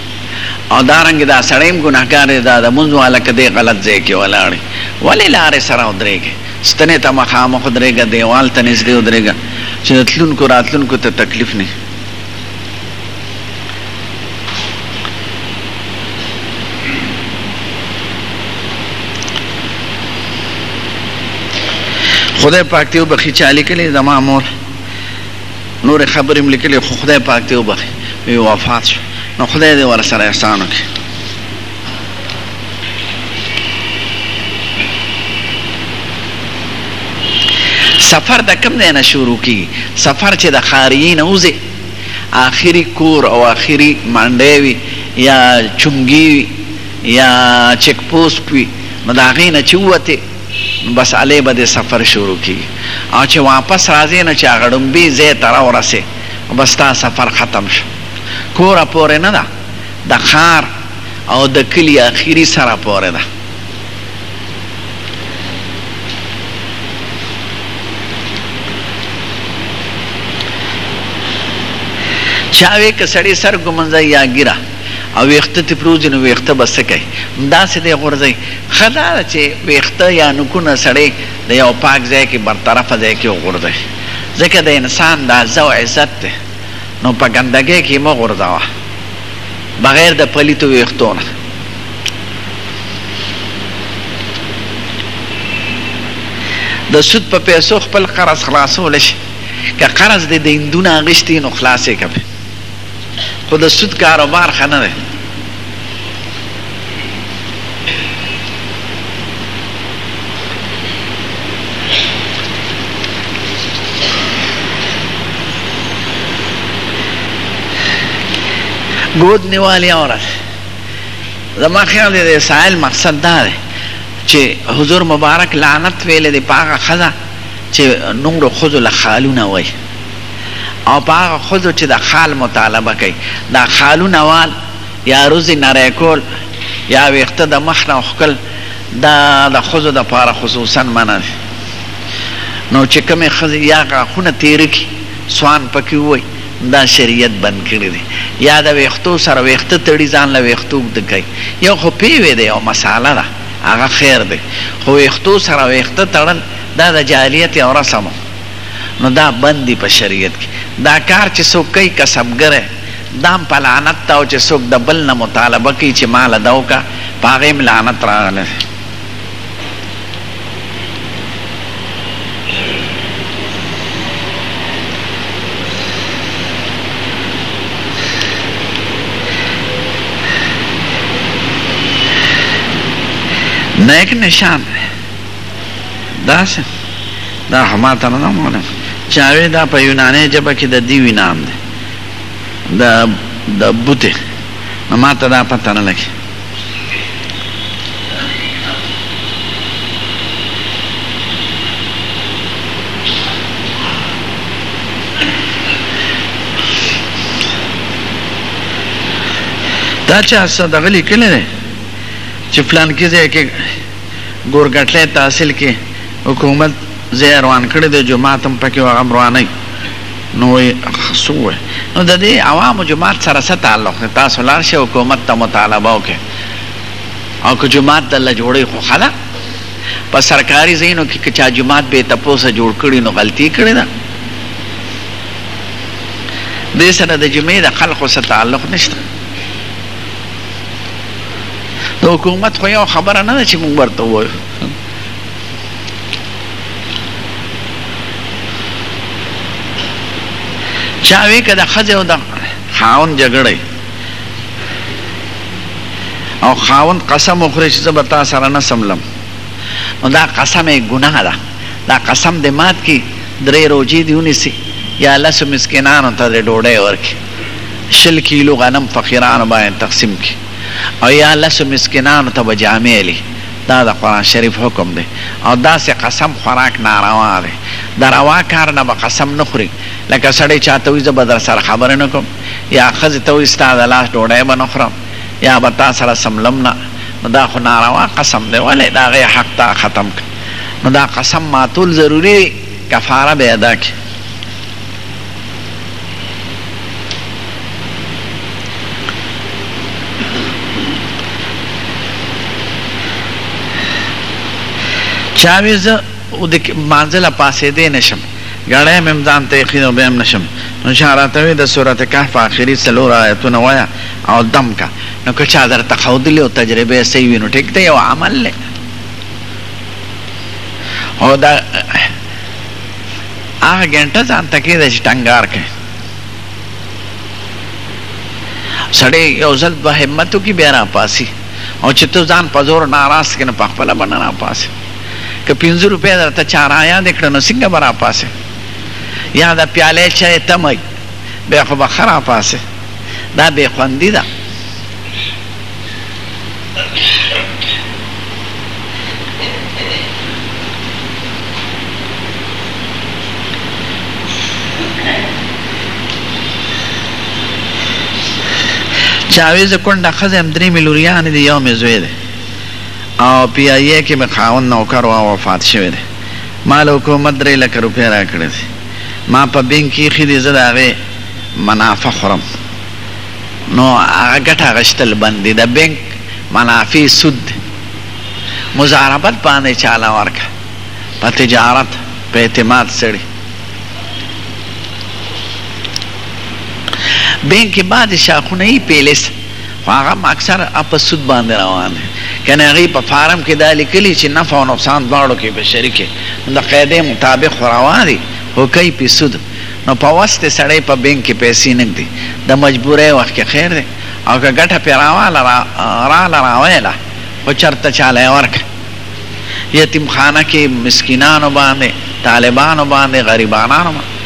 او دارنګه دا سړی هم ګنهګار دی، دا د مونځ والا که دی غلط ځای کې ولاړ وي، ولې لارې سره ودرېږئ، ستنې ته مخامخ ودرېږه، دېوال ته نږدې ودرېږه، چې د تلونکو راتلونکو ته تکلیف نه شي. خدای پاک دې وبخښي، چا لیکلي، زما مور. نورې خبرې هم لیکلې خو خدای پاک دې وبخښي وی وفات شو نو خدای دې ورسره احسان وکړي سفر د کوم ځای نه شروع کیږي سفر چې د خاریې نه وځي آخري کور او آخري منډی وي یا چونګي وي یا چک پوسټ وي نو د هغې نه چې ووتې نو بس هلې به دې سفر شروع کېږي او چې واپس راځې نو چې هغه ړومبي ځای ته راورسې نو بس ستا سفر ختم شو. کوره پورې نه ده، د ښار او د کلي اخري سره پورې ده. چا وې که سړی سر ږمنځوي یا ږیره. او ویښته ترې پروزي نو ویښته به څه کوي؟ همداسې دی غورځوي. ښه دا ده چې ویښته یا نوکونه سړی د یوه پاک ځای کې برطرفه ځای کې وغورځوي. ځکه د انسان دا ځای عزت دی نو په ګندګۍ کې یې مه غورځوه بغیر د پلیتو ویښتو نه. د سود په پیسو خپل قرض خلاصولی شي. که قرض دې د هندو نه اخیستی نو خلاص یې کړه. خو د سود کاروبار ښه نه دی ګود نیوالی اورل زما خیال دی د سائل مقصد دا دی چې حضور مبارک لعنت ویل دی پاغه خزا چې نور خود له خالونه وای او په هغه ښځو چې د خال مطالبه کوي دا خالونه وال یا روزي نری کول یا ویښته د مخ نه وښکل دا د ښځو دپاره خصوصا منع دي نو چې کومې ښځې یا غاښونه تیره کړي سوان پکې ووایي دا شریعت بند کړي دي یا د ویښتو سره ویښته تړي ځان له ویښتو اوږده کوي یو خو پیوې دی او مساله ده هغه خیر دی خو ویښتو سره ویښته تړل دا د جاهلیت یو رسم نو دا بند دي په شريعت کي دا کار چي څوک کوي کسبګر دا هم په لعنت ده او چي څوک د بل نه مطالبه کوي چي ماله دا وکړه په هغه هم لعنت راغلی دی. نیک نشان. داسې؟ دا خو ماته نه ده معلومه. چاوې دا په یونانۍ ژبه کې د دیوي نام دی، د د بوتې، نو ماته دا پته نه لګي. دا چا څه دغه لیکلی دی چې فلانکي ځای کې ګورګټلی تحصیل کی حکومت ځای روان کړی دی جومات هم پکی وه هغه هم روانی نو وای څه ووای نو ددی عوامو جومات سره څه تعلق دی تاسو لاړ شی حکومت ته مطالبه وکړی او که جومات درله جوړوی خو ښه ده په سرکاری ځایونو کی که چا جومات بی تپوسه جوړ کړی نو غلطی یی کړی ده دی سره د جمعی د خلقو څه تعلق نشته. د حکومت خو یو خبره نه ده چې موږ ورته وایو چا وی که د ښځې او د خاوند جګړه او خاوند قسم وخوري چې زه به تا سره نه سملم نو دا قسم یې ګناه ده دا قسم دې مات کړي درې روژې دې ونیسي یا لسو مسکینانو ته دې ډوډۍ ورکړي شل کیلو غنم فقیرانو باندې تقسیم کړي او یا لسو مسکینانو ته به جامې لي دا د قرآن شریف حکم دی او داسې قسم خوراک ناروا دی د روا کار نه به قسم نه خوري لکه سړی چا ته وایي زه به درسره خبرې نه کوم یا ښځې ته وایي ستا د لاس ډوډۍ به نه خورم یا به تا سره څملم نه نو دا خو ناروا قسم دی ولې د هغې حق تا ختم کړ نو دا قسم ماتول ضروري دی کفاره به یې ادا کړي. چاوي زه او د مانځل پاسې دې نشم غړې مم ځان ته یقین او بهم نشم نو شارته د سورته کهف اخیری څلور آیتونه وایا او دم کا نو که چا در تخودل او تجربه سی وینو ټیک دی او عمل له او دا هغه ګنټه ځان تکې د ټنګار کې سړی یو ځل دوه همتو کې بیا را پاسي او چې ته ځان په زور ناراست کې نه په خپله به نه را پاسې که پنځه روپۍ درته چا رایاد یې کړه نو څنګه به را پاسې یا د پیالې چای تمه بیا خو به ښه را پاسې دا بې خوندي ده چاویز کونډه ښځه هم درې مې لوریانې دي یو مې زوی دی او پی آی ای کې مې خاوند نوکر و وفات شوی دی ما له حکومت درې لکه روپۍ راکړې دي ما په بینک کې ایښي دي زه د هغې منافع خورم نو هغه ګټه غشتل بند دي د بانک منافی سود مضاربت باندی چاله ورکه په تجارت په اعتماد سړی بانک کی بعضی شاخونه یی پیلیس خو هغه هم اکثر په سود باندی روان دي کنه هغه په فارم کی دا لیکلی چی نفع او نقصان دواړو کی په شریکه د قاعده مطابق خو روا دي خو کوي په سود نو په وس دې سړی په بېنک کې پیسې نه ږدي، د مجبورۍ وخت کې خیر دی او که ګټه پرې راواله راله راویله خو چرته چاله یې ورکړه، یتیم خانه کې، مسکینانو باندې، طالبانو باندې، غریبانانو باندې.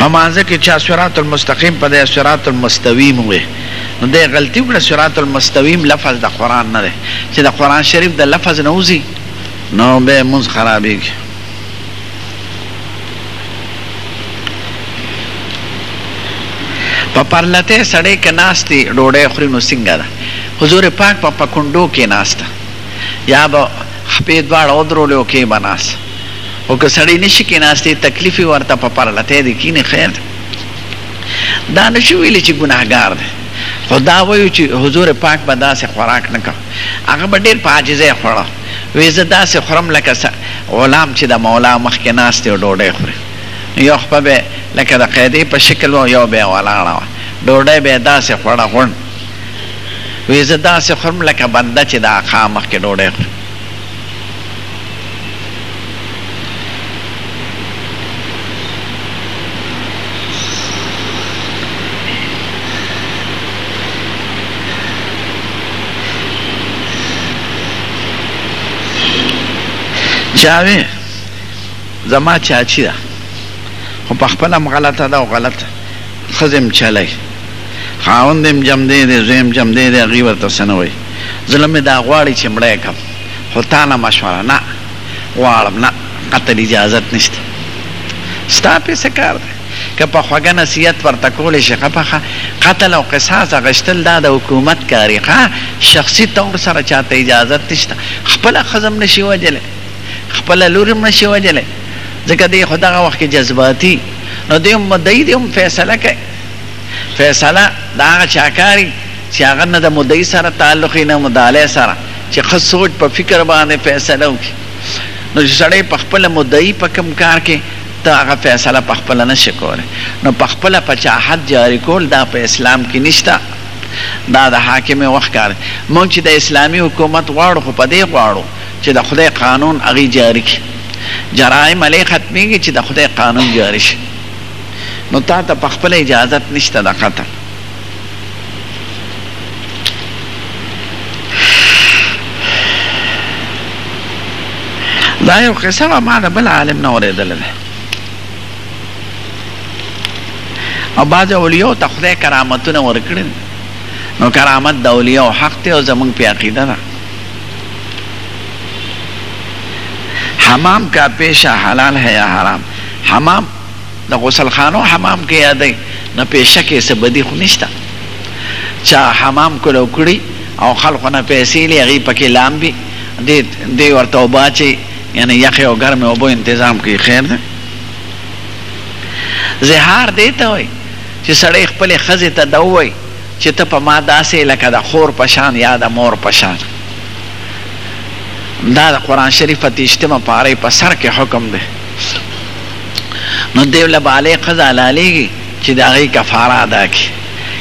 په مانځه کې چا صراط المستقیم په ځای صراط المستویم وویل. نو دی غلطی وکړه صراط المستویم لفظ د قران نه دی چی د قران شریف د لفظ نه وزی نو به مونږ خرابیږي په پرلته سړی کې ناشتي ډوډۍ خوري نو څنګه ده حضور پاک په پکوندو کې ناشته یا به خپې دواړه ودرولې او کې به ناس او که سړی نشي کې ناشتي تکلیفي ورته په پرلته دي کینې خیر ده دا نه شو ویلی چې ګناهګار دی، خو دا وایو چې حضور پاک به داسې خوراک نه کاوه، هغه به ډېر په عاجزۍ خوړه، وې زه داسې خورم لکه غلام چې د مولا مخکې ناست دی او ډوډۍ خوري، نو یو خپه به یې لکه د قیدې په شکل وه او یو به یې ولاړه وه، ډوډۍ به یې داسې خوړه غونډ، وې زه داسې خورم لکه بنده چې د آقا مخکې ډوډۍ خوري. چاوي زما چاچی ده خو په خپل هم غلطه ده او غلط خزم چلی خاوند هم جمدې دی زوی هم جمدې دی هغوی ورته څه نه وایي زړه مې دا غواړي چې مړه یې کړم خو تا نه مشوره نه غواړم نه قتل اجازت نشته ستا پې څه کار دی که په خوږه نصیحت ورته کولی شي ښه پخه قتل او قصاص اخیستل دا د حکومت کاري ښه شخصي طور سره چاته اجازت نشته خپله ښځه هم نشي وژلی خپله لور هم نشي وژلی ځکه دی خو دغه وخت کې جذباتي نو دی هم مدعي دی هم فیصله کوي فیصله د هغه چا کار وي چې هغه نه د مدعي سره تعلق وي نه مدعی سره چې ښه سوچ په فکر باندې فیصله وکړي نو چې سړی په خپله مدعي په کوم کار کې ته هغه فیصله په خپله نه شې کولی نو په خپله په چا حد جاري کول دا په اسلام کې نشته دا د حاکم وخت کار دی مونږ چې د اسلامي حکومت غواړو خو په دې غواړو چې د خدای قانون هغوی جاري کړي جرایم هلې ختمېږي چې د خدای قانون جاري شي نو تا ته په خپله اجازت نشته د قتل. دا یو قصه وه ما د بل عالم نه اورېدلې ده او بعضې اولیو ته خدای کرامتونه ورکړي نو کرامت د اولیو حق دی او زمونږ پې عقیده ده حمام کا پیشه حلال ہے یا حرام حمام د غسل خانو حمام کې یادی نه پیشه کې څه بدی خو نشته چا حمام کولو کړی او خلکو نه پیسې لې هغه پکې لامبي دې دې ورته وبا چې یعنی یخ او ګرم او بو تنظیم کې خیر ده زهار دې ته وای چې سړی خپل خزه ته دوی چې ته په ما داسې لکه د خور پشان یا د مور پشان دا د قران شریف په تیشتمه پاره په سر کې حکم ده نو دیو له بالغ ښځه حلالېږي چې د هغې کفاره ادا کړي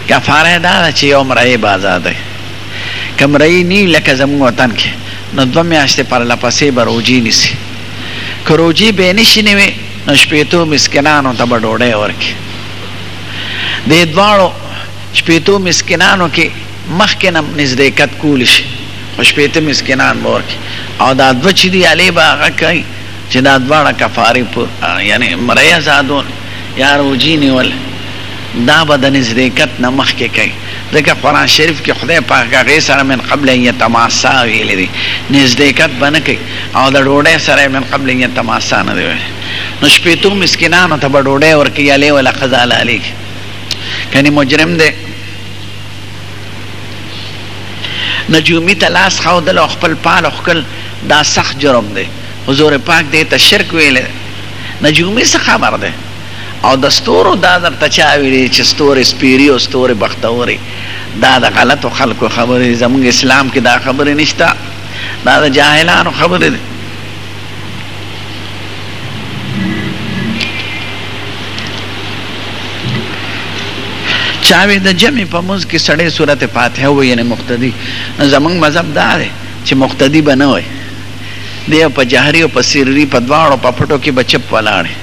کفاره یې دا ده چې یو مره یې به ازادوي که مره یې نه لکه زموږ وطن کې نو دوه میاشتې پرله پسې به روژې نیسي که روژې به یې نه شي نیوې نو شپېتو مسکینانو ته به ډوډۍ ورکړي دې دواړو شپېتو مسکینانو کې مخکې نه نزدېکت کولی شي خو شپېته مسکینان به ورکړي او دا دوه چې دي هلې به هغه کوي چې دا دواړه کفاري پور یعنې مرۍ ازادول یا روژې نیول دا به د نزدېکت نه مخکې کوي، ځکه قرآن شریف کې خدای پاک هغې سره من قبل ان یتماسا ویلي دي، نزدېکت به نه کوي او د ډوډۍ سره یې من قبل ان یتماسا نه دي ویلي، نو شپېتو مسکینانو ته به ډوډۍ ورکوي یا لې ولا ښځه حلالېږي کني مجرم دی. نجومي ته لاس ښودل او خپل پالو ښکل دا سخت جرم دی. حضور پاک دې ته شرک ویلې نجومی څه خبر دی او د ستورو دا درته چا ویلي چې ستوري سپیري او ستوري بختوري دا د غلطو خلکو خبرې دي زموږ اسلام کې دا خبرې نشته دا د جاهلانو خبرې دي چاوي د جمع په منځ کې سړې سورته فاتحه وي یعنی مقتدی زموږ مذهب دا دی چې مقتدی بنوي دی او په جهري او په سرري په دواړو په پټو کې به چپ ولاړ وي.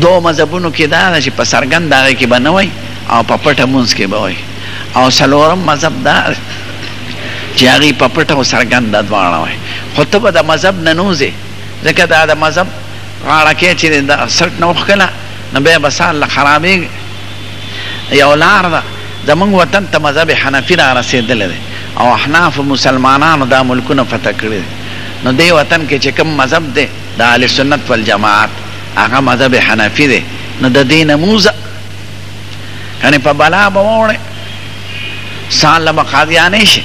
دوو مذهبونو کې دا ده چې په څرګند هغه کې به نه وایي او په پټه مونځ کې به وایي او څلورم مذهب دا دی چې هغه په پټه او څرګنده دواړه وایي خو ته به د مذهب نه نه وځې ځکه دا د مذهب غاړه کې چې د سټ نه وښکله نو بیا به سهار له خرابېږي یو لار ده، زموږ وطن ته مذهب حنفي را رسېدلی دی او احنافو مسلمانانو دا ملکونه فتح کړي دي، نو دې وطن کې چې کوم مذهب دی د اهل سنت والجماعت هغه مذهب حنفي دی، نو د دې نه مه وځه کنې په بلا به واوړې، څه الله به قادیاني شې،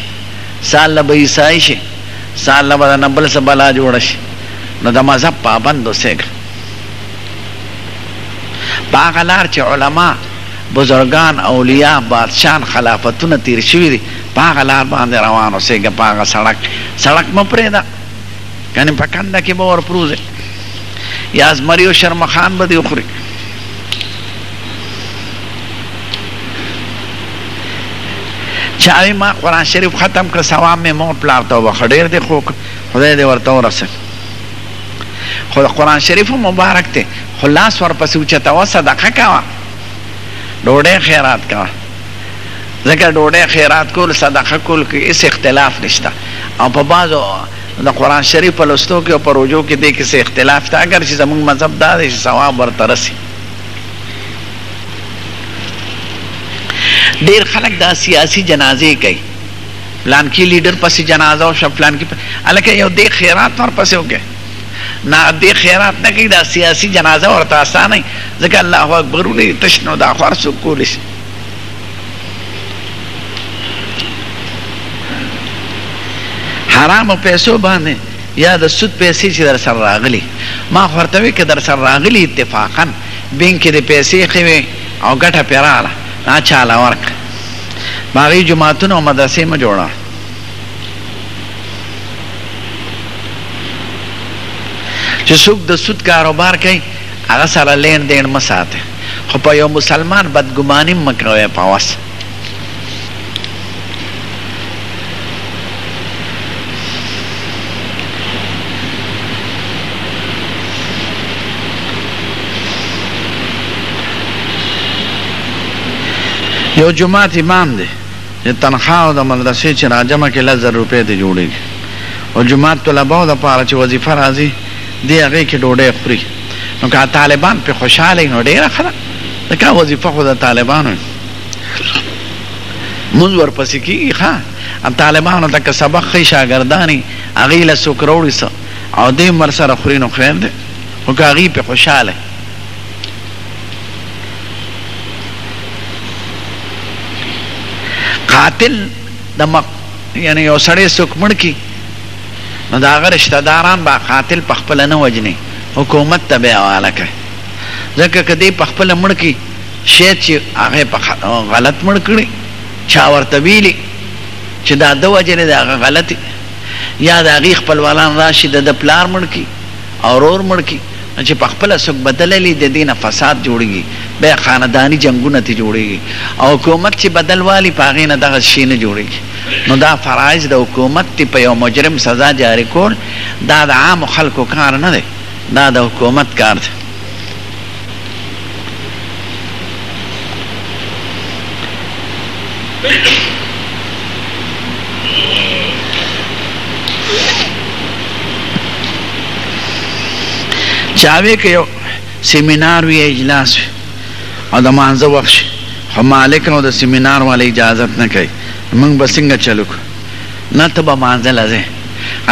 څه الله به عیسايي شې، څه الله به درنه بل څه بلا جوړه شي، نو د مذهب پابند اوسېږه. په هغه لار چې علما، بزرګان، اولياء، بادشان، خلافتونه تېر شوي دي، په هغه لار باندې روان اوسېږه، په هغه سړک، سړک مه پرېږده، کنې په کنده کې به ورپروزې يا زمري او شرمښان به دې وخوري. چا وي ما قرآن شريف ختم کړ، ثواب مې مور پلار ته وبخښه، ډېر دې ښه وکړ، خدای دې ورته ورسوي. خو د قرآن شریف هم مبارک دی خو لاس ورپسې اوچتوه صدقه کوه ډوډۍ خیرات کوه ځکه ډوډۍ خیرات کول صدقه کول کې هیڅ اختلاف نشته او په بعضو د قرآن شریف په لوستو کې او په روژو کې دې کې څه اختلاف شته اګر چې زموږ مذهب دا دی چې ثواب ورته رسي ډېر خلک دا سیاسي جنازې کوي پلانکی لیډر پسی جنازه وشه پلانکی پ... الکه یو دی خیرات ور پسی وکه نه دی خیرات نه کی دا سیاسی جنازه ورته اسانه ځکه الله اکبر ولې تشنو دا خور سو کولیس حرام پیسو باندې یا د سود پیسې چې در سره راغلي ما خو ورته وی که در سره راغلي اتفاقا بینک کې د پیسې خې او ګټه پیراله نه چاله ورک ماغي جماعتونه او مدرسې مه جوړه چې څوک د سود کاروبار کوي هغه سره لین دین مه ساته خو په یو مسلمان بدګماني مه کوئ په وس یو جماعت امام دی چې تنخوا او د مدرسې چې راجمع کې لس زر روپۍ ته جوړېږي او جماعت طلباو دپاره چې وظیفه راځي دی هغې کې ډوډۍ خوري نو که طالبان پې خوشحاله نو ډېره ښه ده ځکه وظیفه خو د طالبانو مونږ ورپسې کیږي ښا ان طالبانو ته که سبق خې شاګردانی هغه له څوک راوړي سه او دې مر سره خوري نو خیر دی او که هغه په خوشاله قاتل د مق... یعنی یو سړی څوک مړ کی نو دا غیر رشتہ داران با قاتل په خپل نه وجني حکومت ته به حواله کوي ځکه کدی په خپل مړ کی شاید چې هغه په غلط مړ کړي چا ورته ویلي چې دا ده وجلې د هغه غلطي یا د هغې خپلوالان راشي د ده پلار مړ کړي او ورور مړ کړي نو چې په خپله څوک بدله لي د دې نه فساد جوړېږي بیا خانداني جنګونه ترې جوړېږي او حکومت چې بدل والي په هغې نه دغه شی نه جوړېږي نو دا فرایض د حکومت دي په یو مجرم سزا جاري کول دا د عامو خلکو کار نه دی دا د حکومت کار دی. چاوي کې یو سیمینار وی اجلاس وی او د مانزه وخت شي خو مالک او د سیمینار والا اجازه نه کوي موږ به څنګه چلو کو نه ته به مانزه لځې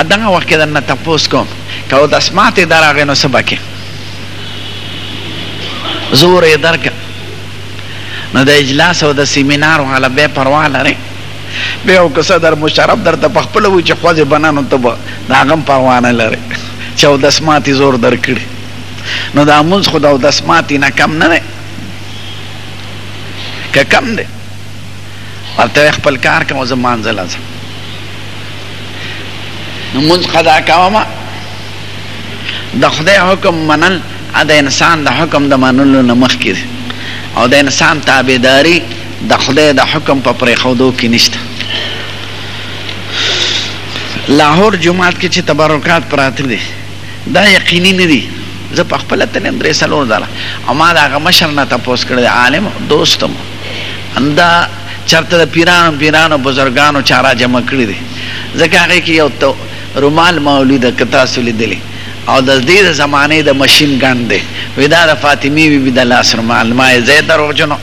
اداغه وخت کې درنه تپوس کوم که د اسمات اداره غنو سبکه زور یې درک نو د اجلاس او د سیمینار والا به پروا لري به او که صدر مشرف درته په خپل و چې خوځې بنا نو ته به د هغه پروا نه لري چې او د سماتي زور درکړي نو دا مونږ خو د سماتي نه کم نه دی که کم دی ورته خپل کار کوم زه مانځل ځم نو مونږ قضا کوم د خدای حکم منل د انسان د حکم د منلو نه مخکې دی او د انسان تابعداري د خدای د حکم په پرېښودو کې نشته لاهور جومات کې چې تبرکات پراته دي دا یقیني نه دي زه په خپله تللی یم درې څلور ځله او ما د هغه مشر نه تپوس کړی دی عالم دوست م همدا چېرته د پیرانو پیرانو بزرګانو چا راجمع کړي دي ځکه هغې کې یو رومال مولوده که تاسو لیدلی او د دی د زمانی د مشین ګن دی وی دا د فاطمی بی بی د لاس رومال ما یی ځه دروغجنو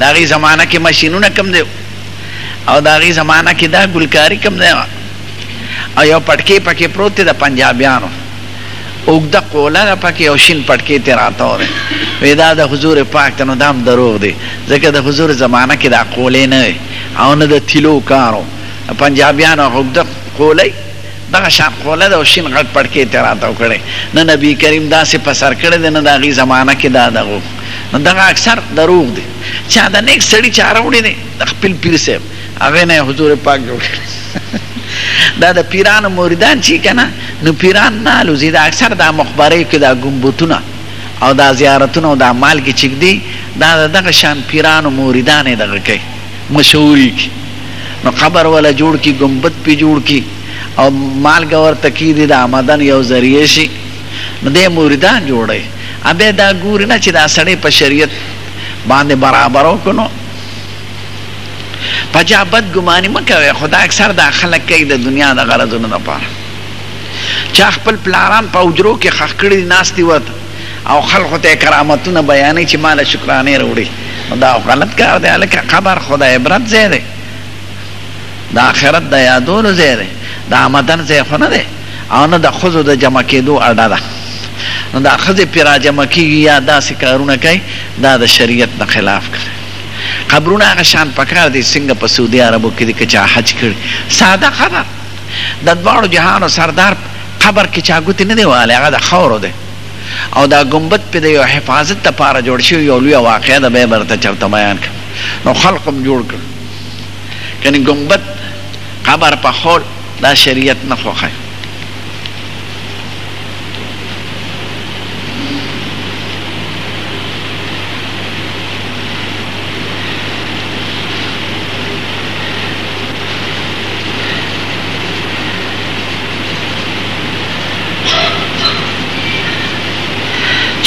د هغی زمانه کی مشینونه کوم دی او د هغی زمانه کی دا ګلکاری کوم دی وه او یو پټکی پکی پروت دی د پنجابیانو اوږده قوله ده پکی او شین پټکی تی راتاو دی وی دا د حضور پاک ده نو دا هم دروغ دی ځکه د حضور زمانه کی دا قولی نه وی او نه د تیلو کار وو د پنجابیانو هغه اوږده خولۍ دغه شان خوله ده او شين غټ پړکې ترې راتاو کړی نه نبي کريم داسې په سر کړی دی نه د هغوی زمانه کې دا دغو نو دغه اکثر دروغ دي چا د نيک سړي چا راوړي دی د خپل پير صاحب هغه نه حضور پاک جوړ کړی دا د پيرانو مریدان چی کنه نو پيران نه الوزي دا اکثر دا مقبرې کې دا ګمبتونه او دا زيارتونه او دا مالګې چی ږدي دا دغه شان پيرانو مریدان دغه کوي مشهوري کي نو قبر ولا جوړ کي ګمبد پي جوړ کي او مالګه ورته کيدي د امدن يو ذريعه شي نو دي مريدان جوړي او بيا دا ګوري نه چي دا سړي په شريعت باندي برابر وکړو نو په چا بد ګماني مه کوي خو دا اکثر دا خلک کوي د دنيا د غرضونو لپاره چا خپل پلاران په حجرو کي ښخ کړي دي ناست دي ورته او خلقو ته کرامتونه بیانوي چې ماله شکرانې راوړي نو دا غلط کار دی هلکه قبر خو د عبرت ځای دی د آخرت د یادولو ځای دی د آمدن ځای خو نه دی او نه د ښځو د جمع کېدو اډه ده نو دا ښځې پرې راجمع کېږي یا داسې کارونه کوي دا د شریعت نه خلاف کوي قبرونه هغه شان پکار دي څنګه په سعودي عربو کې دي که چا حج کړي ساده قبر د دواړو جهانو سردار قبر کې چا ګوتې نه دی وهلی، هغه د خاورو دی او دا ګنبد پې د یو حفاظت د پاره جوړ شوی، یو لویه واقعه ده به یې درته چرته بیان کړم نو خلقو هم جوړ کړ کني ګنبد قبر پخول دا شریعت نه خوښوي.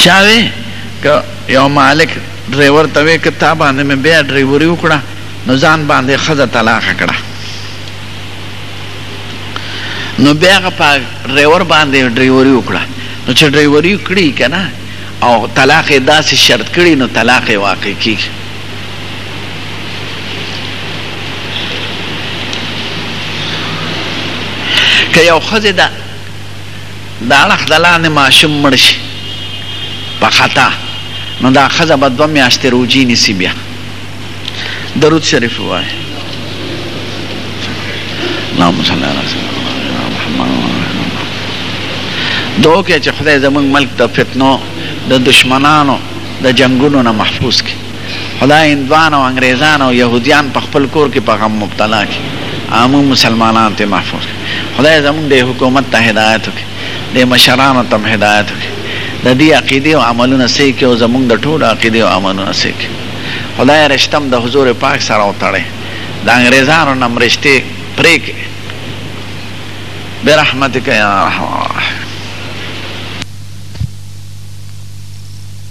چاوي که یو مالک ډرایور ته وې کتا باندې مې بیا ډرایوري وکړه نو ځان باندې خزه طلاق کړه نو بیا هغه په ډرایور باندې ډرایوري وکړه نو چې ډرایوري کړی کنه او طلاق داسې شرط کړی نو طلاق واقع کیږي که یو ښځې د د اړخ د لاندې ماشوم مړ شي په خطا نو دا ښځه به دوه میاشتې روجي نیسي بیا درود شریف ووایه اللهم صل علی سیدنا محمد دوکه چې خدای زمونږ ملک د فتنو د دشمنانو د جنګونو نه محفوظ کړي خو دا هندوان او انګریزان او یهودیان په خپل کور کې په غم مبتلا کړي او موږ مسلمانان ترې محفوظ کړي خدای زموږ دې حکومت ته هدایت وکړي دې مشرانو ته هم هدایت وکړي د دې عقیدې او عملونه صحیح کړي او زموږ د ټولو عقیدې او عملونه صحیح کړي خدای رشته هم د حضور پاک سره وتړی د انګریزانو نه هم رشتې پرې کړي برحمتک یا ارحم الراحمین